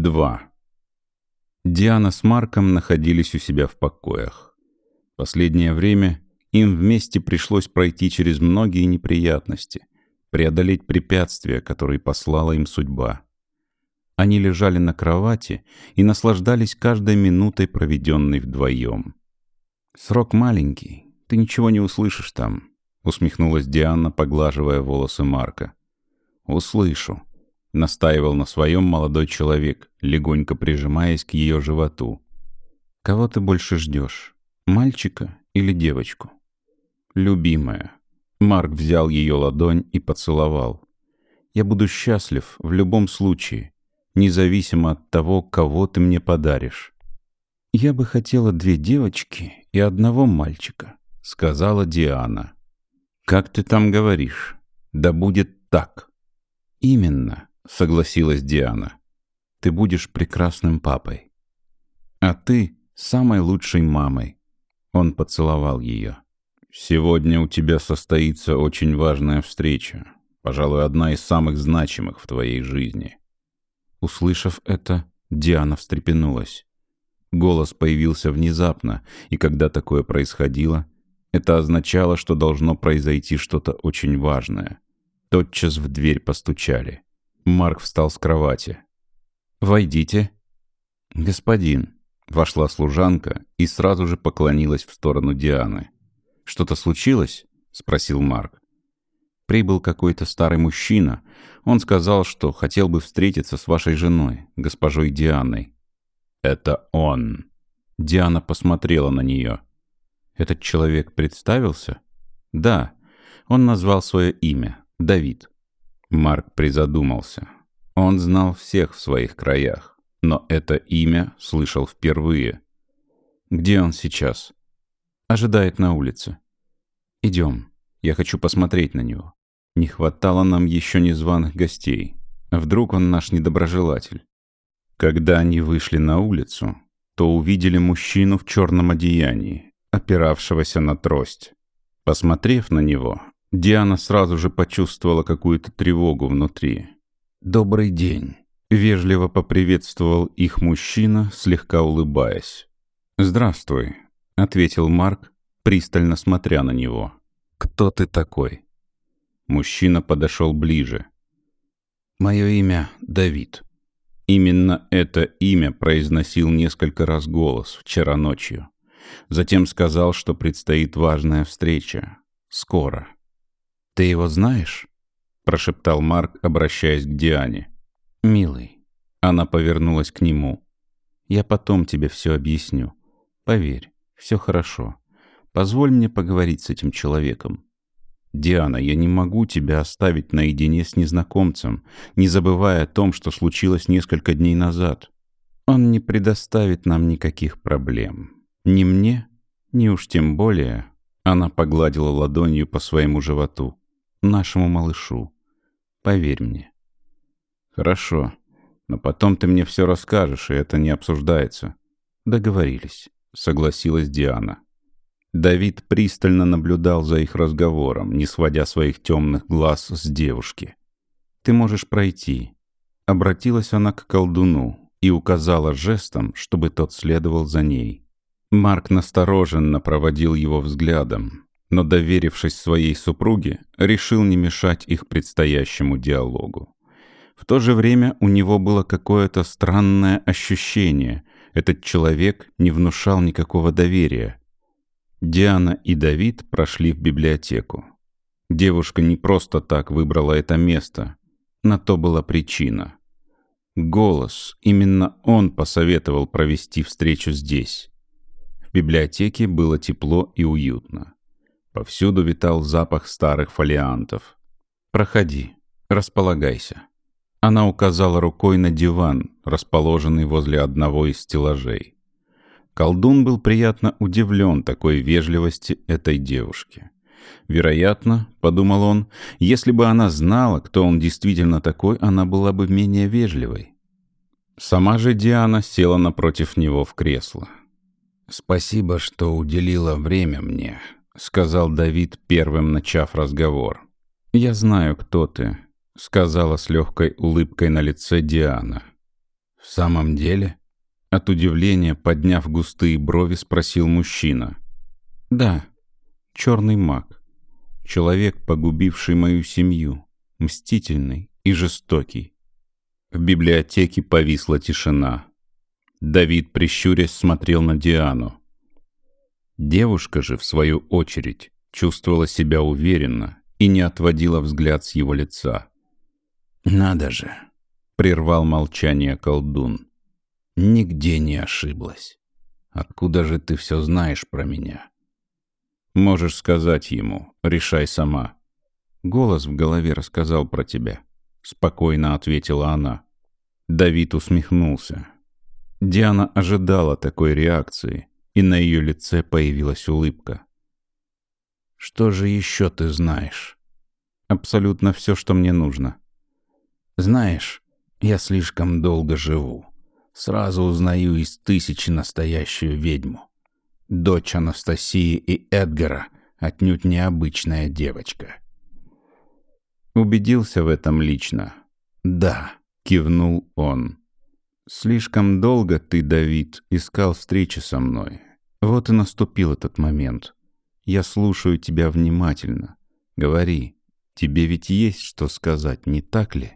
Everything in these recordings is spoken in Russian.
2. Диана с Марком находились у себя в покоях. Последнее время им вместе пришлось пройти через многие неприятности, преодолеть препятствия, которые послала им судьба. Они лежали на кровати и наслаждались каждой минутой, проведенной вдвоем. «Срок маленький, ты ничего не услышишь там», — усмехнулась Диана, поглаживая волосы Марка. «Услышу», — настаивал на своем молодой человек, легонько прижимаясь к ее животу. «Кого ты больше ждешь, мальчика или девочку?» «Любимая». Марк взял ее ладонь и поцеловал. «Я буду счастлив в любом случае, независимо от того, кого ты мне подаришь». «Я бы хотела две девочки и одного мальчика», — сказала Диана. «Как ты там говоришь? Да будет так». «Именно», — согласилась Диана. «Ты будешь прекрасным папой. А ты самой лучшей мамой». Он поцеловал ее. «Сегодня у тебя состоится очень важная встреча. Пожалуй, одна из самых значимых в твоей жизни». Услышав это, Диана встрепенулась. Голос появился внезапно, и когда такое происходило, это означало, что должно произойти что-то очень важное. Тотчас в дверь постучали. Марк встал с кровати. «Войдите». «Господин», — вошла служанка и сразу же поклонилась в сторону Дианы. «Что-то случилось?» — спросил Марк. «Прибыл какой-то старый мужчина. Он сказал, что хотел бы встретиться с вашей женой, госпожой Дианой». «Это он». Диана посмотрела на нее. «Этот человек представился?» «Да». Он назвал свое имя. Давид. Марк призадумался. Он знал всех в своих краях, но это имя слышал впервые. Где он сейчас? Ожидает на улице. Идем. Я хочу посмотреть на него. Не хватало нам еще незваных гостей. Вдруг он наш недоброжелатель. Когда они вышли на улицу, то увидели мужчину в черном одеянии, опиравшегося на трость. Посмотрев на него, Диана сразу же почувствовала какую-то тревогу внутри. «Добрый день», — вежливо поприветствовал их мужчина, слегка улыбаясь. «Здравствуй», — ответил Марк, пристально смотря на него. «Кто ты такой?» Мужчина подошел ближе. «Мое имя Давид». Именно это имя произносил несколько раз голос вчера ночью. Затем сказал, что предстоит важная встреча. Скоро. «Ты его знаешь?» — прошептал Марк, обращаясь к Диане. «Милый». Она повернулась к нему. «Я потом тебе все объясню. Поверь, все хорошо. Позволь мне поговорить с этим человеком». «Диана, я не могу тебя оставить наедине с незнакомцем, не забывая о том, что случилось несколько дней назад. Он не предоставит нам никаких проблем. Ни мне, ни уж тем более...» Она погладила ладонью по своему животу нашему малышу. Поверь мне. Хорошо, но потом ты мне все расскажешь, и это не обсуждается. Договорились, согласилась Диана. Давид пристально наблюдал за их разговором, не сводя своих темных глаз с девушки. «Ты можешь пройти». Обратилась она к колдуну и указала жестом, чтобы тот следовал за ней. Марк настороженно проводил его взглядом, но, доверившись своей супруге, решил не мешать их предстоящему диалогу. В то же время у него было какое-то странное ощущение. Этот человек не внушал никакого доверия. Диана и Давид прошли в библиотеку. Девушка не просто так выбрала это место. На то была причина. Голос, именно он посоветовал провести встречу здесь. В библиотеке было тепло и уютно. Повсюду витал запах старых фолиантов. «Проходи, располагайся». Она указала рукой на диван, расположенный возле одного из стеллажей. Колдун был приятно удивлен такой вежливости этой девушки. Вероятно, — подумал он, — если бы она знала, кто он действительно такой, она была бы менее вежливой. Сама же Диана села напротив него в кресло. «Спасибо, что уделила время мне», — сказал Давид, первым начав разговор. «Я знаю, кто ты», — сказала с легкой улыбкой на лице Диана. «В самом деле?» От удивления, подняв густые брови, спросил мужчина. «Да, черный маг. Человек, погубивший мою семью, мстительный и жестокий». В библиотеке повисла тишина. Давид, прищурясь, смотрел на Диану. Девушка же, в свою очередь, чувствовала себя уверенно и не отводила взгляд с его лица. «Надо же!» — прервал молчание колдун. «Нигде не ошиблась. Откуда же ты все знаешь про меня?» «Можешь сказать ему, решай сама». Голос в голове рассказал про тебя. Спокойно ответила она. Давид усмехнулся. Диана ожидала такой реакции, и на ее лице появилась улыбка. «Что же еще ты знаешь?» «Абсолютно все, что мне нужно». «Знаешь, я слишком долго живу. Сразу узнаю из тысячи настоящую ведьму. Дочь Анастасии и Эдгара отнюдь необычная девочка». «Убедился в этом лично?» «Да», — кивнул он. «Слишком долго ты, Давид, искал встречи со мной. Вот и наступил этот момент. Я слушаю тебя внимательно. Говори, тебе ведь есть что сказать, не так ли?»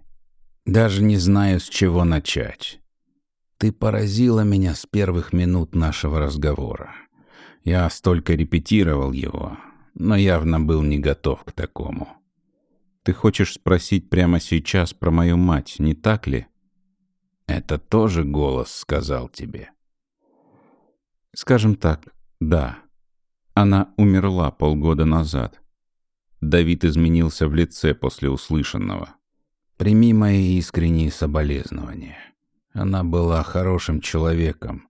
«Даже не знаю, с чего начать. Ты поразила меня с первых минут нашего разговора. Я столько репетировал его, но явно был не готов к такому». «Ты хочешь спросить прямо сейчас про мою мать, не так ли?» Это тоже голос сказал тебе. Скажем так, да. Она умерла полгода назад. Давид изменился в лице после услышанного. Прими мои искренние соболезнования. Она была хорошим человеком.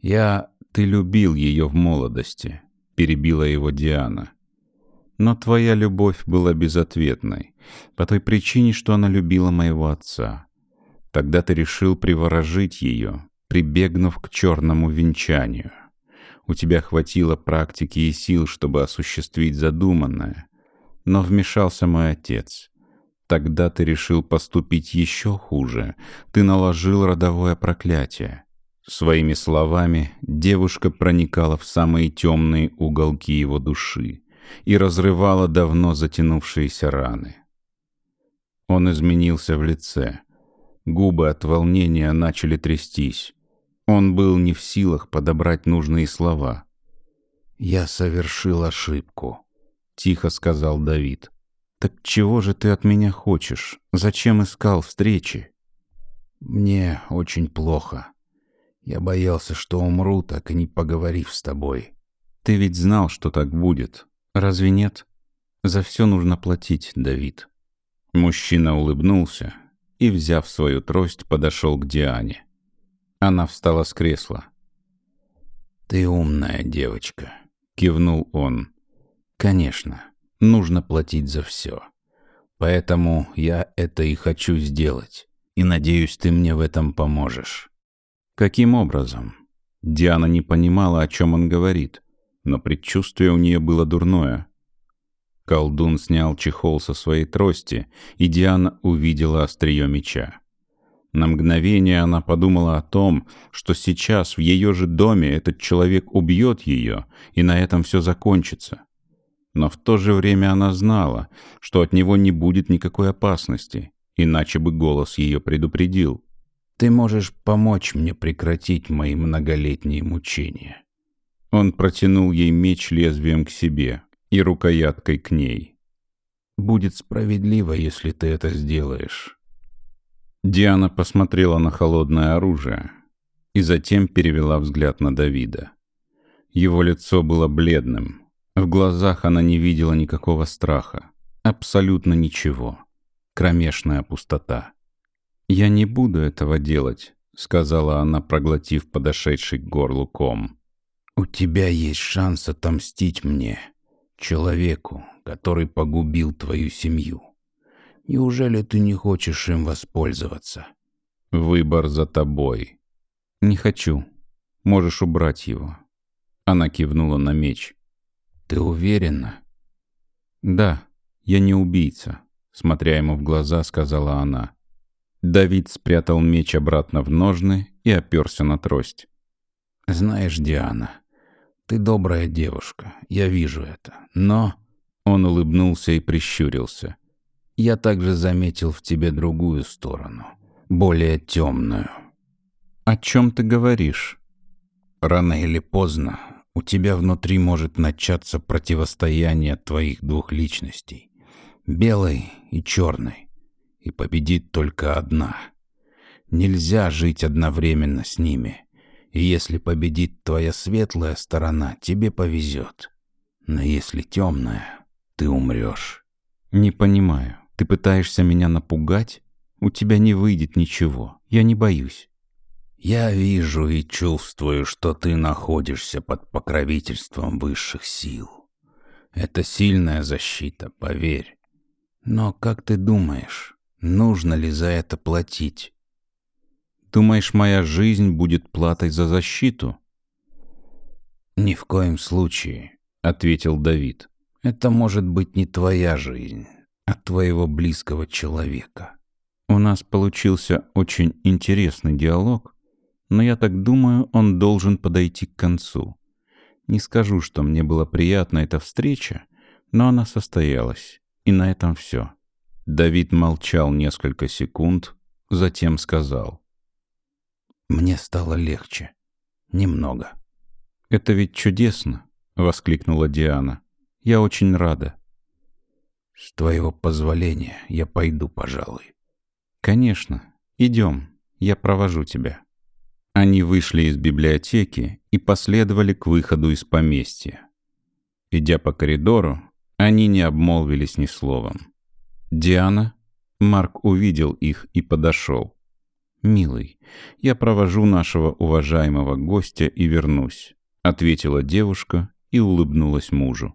Я... Ты любил ее в молодости, перебила его Диана. Но твоя любовь была безответной, по той причине, что она любила моего отца. Тогда ты решил приворожить ее, прибегнув к черному венчанию. У тебя хватило практики и сил, чтобы осуществить задуманное. Но вмешался мой отец. Тогда ты решил поступить еще хуже. Ты наложил родовое проклятие. Своими словами девушка проникала в самые темные уголки его души и разрывала давно затянувшиеся раны. Он изменился в лице — Губы от волнения начали трястись. Он был не в силах подобрать нужные слова. «Я совершил ошибку», — тихо сказал Давид. «Так чего же ты от меня хочешь? Зачем искал встречи?» «Мне очень плохо. Я боялся, что умру, так и не поговорив с тобой». «Ты ведь знал, что так будет. Разве нет? За все нужно платить, Давид». Мужчина улыбнулся, и, взяв свою трость, подошел к Диане. Она встала с кресла. «Ты умная девочка», — кивнул он. «Конечно, нужно платить за все. Поэтому я это и хочу сделать, и надеюсь, ты мне в этом поможешь». «Каким образом?» Диана не понимала, о чем он говорит, но предчувствие у нее было дурное — Колдун снял чехол со своей трости, и Диана увидела острие меча. На мгновение она подумала о том, что сейчас в ее же доме этот человек убьет ее, и на этом все закончится. Но в то же время она знала, что от него не будет никакой опасности, иначе бы голос ее предупредил. «Ты можешь помочь мне прекратить мои многолетние мучения». Он протянул ей меч лезвием к себе, и рукояткой к ней. «Будет справедливо, если ты это сделаешь». Диана посмотрела на холодное оружие и затем перевела взгляд на Давида. Его лицо было бледным. В глазах она не видела никакого страха. Абсолютно ничего. Кромешная пустота. «Я не буду этого делать», — сказала она, проглотив подошедший к горлу ком. «У тебя есть шанс отомстить мне», человеку, который погубил твою семью. Неужели ты не хочешь им воспользоваться? Выбор за тобой. Не хочу. Можешь убрать его. Она кивнула на меч. Ты уверена? Да, я не убийца, смотря ему в глаза, сказала она. Давид спрятал меч обратно в ножны и оперся на трость. «Знаешь, Диана, ты добрая девушка, я вижу это. Но...» Он улыбнулся и прищурился. «Я также заметил в тебе другую сторону, более темную». «О чем ты говоришь?» «Рано или поздно у тебя внутри может начаться противостояние твоих двух личностей, белой и черной, и победит только одна. Нельзя жить одновременно с ними. И если победит твоя светлая сторона, тебе повезет. Но если темная, ты умрешь. Не понимаю. Ты пытаешься меня напугать? У тебя не выйдет ничего. Я не боюсь. Я вижу и чувствую, что ты находишься под покровительством высших сил. Это сильная защита, поверь. Но как ты думаешь, нужно ли за это платить? Думаешь, моя жизнь будет платой за защиту? Ни в коем случае, ответил Давид. Это может быть не твоя жизнь, а твоего близкого человека. У нас получился очень интересный диалог, но я так думаю, он должен подойти к концу. Не скажу, что мне была приятна эта встреча, но она состоялась, и на этом все. Давид молчал несколько секунд, затем сказал. Мне стало легче. Немного. «Это ведь чудесно!» — воскликнула Диана. «Я очень рада». «С твоего позволения я пойду, пожалуй». «Конечно. Идем. Я провожу тебя». Они вышли из библиотеки и последовали к выходу из поместья. Идя по коридору, они не обмолвились ни словом. «Диана?» Марк увидел их и подошел. «Милый, я провожу нашего уважаемого гостя и вернусь», — ответила девушка и улыбнулась мужу.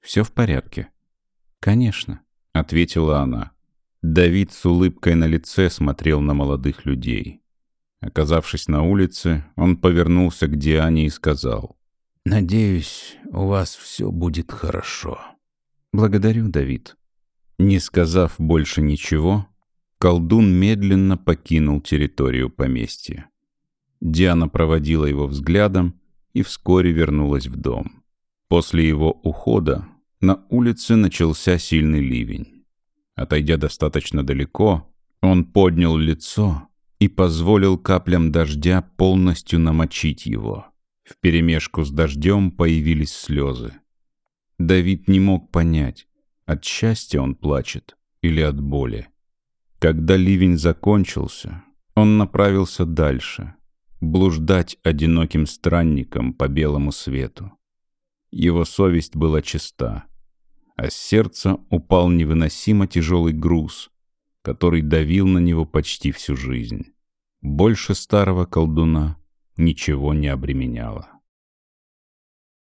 «Все в порядке?» «Конечно», — ответила она. Давид с улыбкой на лице смотрел на молодых людей. Оказавшись на улице, он повернулся к Диане и сказал. «Надеюсь, у вас все будет хорошо». «Благодарю, Давид». Не сказав больше ничего, Колдун медленно покинул территорию поместья. Диана проводила его взглядом и вскоре вернулась в дом. После его ухода на улице начался сильный ливень. Отойдя достаточно далеко, он поднял лицо и позволил каплям дождя полностью намочить его. Вперемешку с дождем появились слезы. Давид не мог понять, от счастья он плачет или от боли. Когда ливень закончился, он направился дальше, блуждать одиноким странником по белому свету. Его совесть была чиста, а с сердца упал невыносимо тяжелый груз, который давил на него почти всю жизнь. Больше старого колдуна ничего не обременяло.